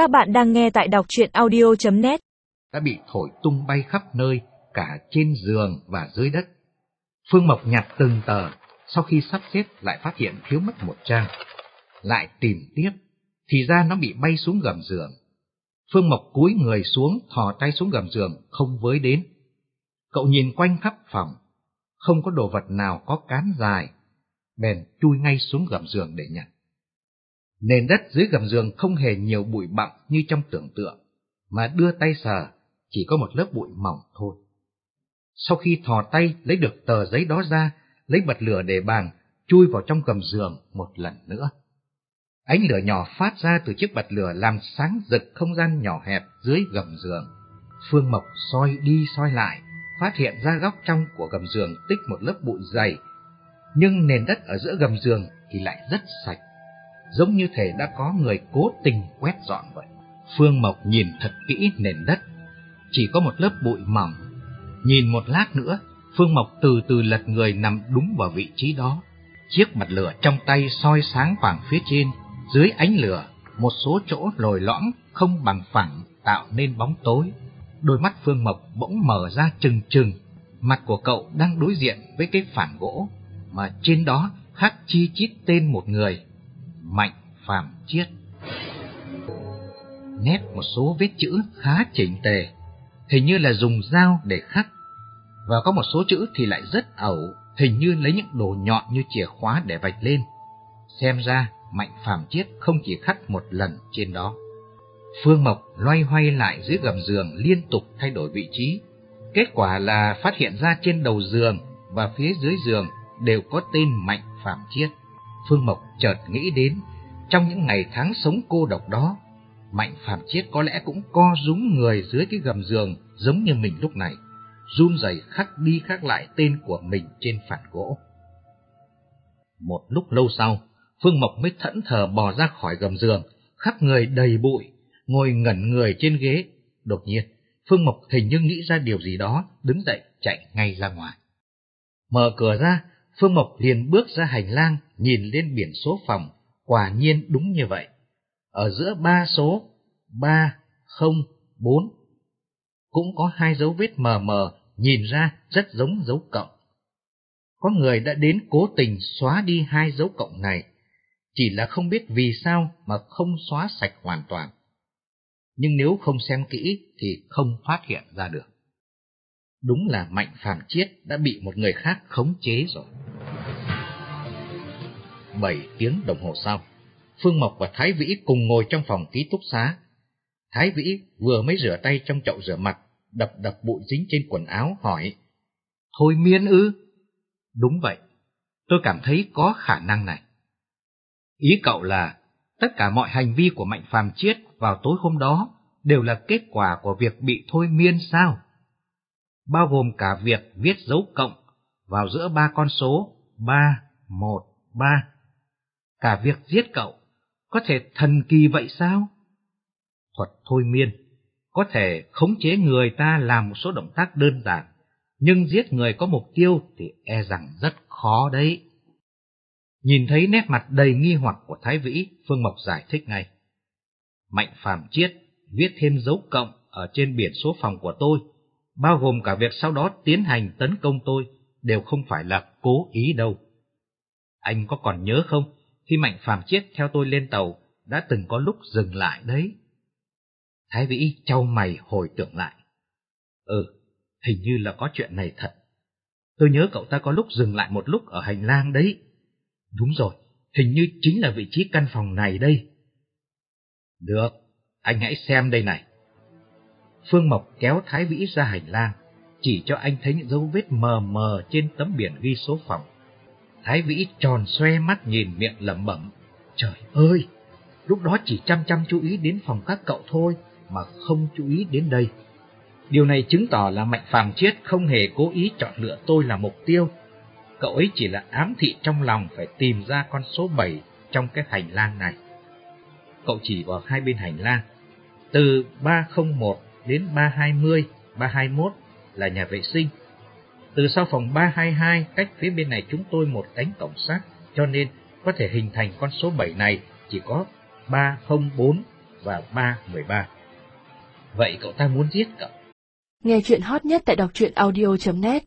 Các bạn đang nghe tại đọc truyện audio.net đã bị thổi tung bay khắp nơi, cả trên giường và dưới đất. Phương Mộc nhặt từng tờ, sau khi sắp xếp lại phát hiện thiếu mất một trang. Lại tìm tiếp, thì ra nó bị bay xuống gầm giường. Phương Mộc cúi người xuống, thò tay xuống gầm giường, không với đến. Cậu nhìn quanh khắp phòng, không có đồ vật nào có cán dài, bèn chui ngay xuống gầm giường để nhặt. Nền đất dưới gầm giường không hề nhiều bụi bặm như trong tưởng tượng, mà đưa tay sờ, chỉ có một lớp bụi mỏng thôi. Sau khi thò tay lấy được tờ giấy đó ra, lấy bật lửa để bàn, chui vào trong gầm giường một lần nữa. Ánh lửa nhỏ phát ra từ chiếc bật lửa làm sáng rực không gian nhỏ hẹp dưới gầm giường. Phương Mộc soi đi soi lại, phát hiện ra góc trong của gầm giường tích một lớp bụi dày, nhưng nền đất ở giữa gầm giường thì lại rất sạch giống như thể đã có người cố tình quét dọn vậy. Phương Mộc nhìn thật kỹ nền đất, chỉ có một lớp bụi mỏng. Nhìn một lát nữa, Phương Mộc từ từ lật người nằm đúng vào vị trí đó. Chiếc mặt lửa trong tay soi sáng khoảng phía trên, dưới ánh lửa, một số chỗ lồi lõm không bằng phẳng tạo nên bóng tối. Đôi mắt Phương Mộc bỗng mở ra trừng trừng, mặt của cậu đang đối diện với cái phản gỗ, mà trên đó khắc chi chít tên một người Mạnh Phạm Chiết. Nét một số vết chữ khá chỉnh tề, hình như là dùng dao để khắc, và có một số chữ thì lại rất ẩu, hình như lấy những đồ nhọn như chìa khóa để vạch lên. Xem ra, Mạnh Phạm Chiết không chỉ khắc một lần trên đó. Phương Mộc loay hoay lại dưới gầm giường liên tục thay đổi vị trí. Kết quả là phát hiện ra trên đầu giường và phía dưới giường đều có tên Mạnh Phạm Chiết. Phương Mộc chợt nghĩ đến, trong những ngày tháng sống cô độc đó, Mạnh Phạm Chiết có lẽ cũng co rúm người dưới cái gầm giường giống như mình lúc này, run rẩy khắc đi khắc lại tên của mình trên phản gỗ. Một lúc lâu sau, Phương Mộc mới thẫn thờ bò ra khỏi gầm giường, khắp người đầy bụi, ngồi ngẩn người trên ghế. Đột nhiên, Phương Mộc hình như nghĩ ra điều gì đó, đứng dậy chạy ngay ra ngoài. Mở cửa ra, Phương Mộc liền bước ra hành lang, nhìn lên biển số phòng, quả nhiên đúng như vậy. Ở giữa ba số, ba, không, bốn, cũng có hai dấu vết mờ mờ, nhìn ra rất giống dấu cộng. Có người đã đến cố tình xóa đi hai dấu cộng này, chỉ là không biết vì sao mà không xóa sạch hoàn toàn. Nhưng nếu không xem kỹ thì không phát hiện ra được. Đúng là Mạnh Phàm Chiết đã bị một người khác khống chế rồi. Bảy tiếng đồng hồ sau, Phương Mộc và Thái Vĩ cùng ngồi trong phòng ký túc xá. Thái Vĩ vừa mới rửa tay trong chậu rửa mặt, đập đập bụi dính trên quần áo, hỏi. Thôi miên ư? Đúng vậy, tôi cảm thấy có khả năng này. Ý cậu là, tất cả mọi hành vi của Mạnh Phàm Chiết vào tối hôm đó đều là kết quả của việc bị thôi miên sao? Bao gồm cả việc viết dấu cộng vào giữa ba con số 3, 1, 3 cả việc giết cậu, có thể thần kỳ vậy sao? Thuật thôi miên, có thể khống chế người ta làm một số động tác đơn giản, nhưng giết người có mục tiêu thì e rằng rất khó đấy. Nhìn thấy nét mặt đầy nghi hoặc của Thái Vĩ, Phương Mộc giải thích ngay. Mạnh Phạm Chiết viết thêm dấu cộng ở trên biển số phòng của tôi, bao gồm cả việc sau đó tiến hành tấn công tôi, đều không phải là cố ý đâu. Anh có còn nhớ không, khi Mạnh Phàm Chiết theo tôi lên tàu, đã từng có lúc dừng lại đấy. Thái Vĩ trao mày hồi tưởng lại. Ừ, hình như là có chuyện này thật. Tôi nhớ cậu ta có lúc dừng lại một lúc ở hành lang đấy. Đúng rồi, hình như chính là vị trí căn phòng này đây. Được, anh hãy xem đây này. Phương Mộc kéo Thái Vĩ ra hành lang, chỉ cho anh thấy những dấu vết mờ mờ trên tấm biển ghi số phòng. Thái Vĩ tròn xoe mắt nhìn miệng lẩm bẩm. Trời ơi, lúc đó chỉ chăm chăm chú ý đến phòng các cậu thôi, mà không chú ý đến đây. Điều này chứng tỏ là Mạnh Phàm Chiết không hề cố ý chọn lựa tôi là mục tiêu. Cậu ấy chỉ là ám thị trong lòng phải tìm ra con số 7 trong cái hành lang này. Cậu chỉ vào hai bên hành lang. Từ 301 đến 320, 321 là nhà vệ sinh, từ sau phòng 322 cách phía bên này chúng tôi một cánh cổng sát cho nên có thể hình thành con số 7 này, chỉ có 304 và ba mười ba. Vậy cậu ta muốn giết cậu? Nghe chuyện hot nhất tại đọc truyện audio.net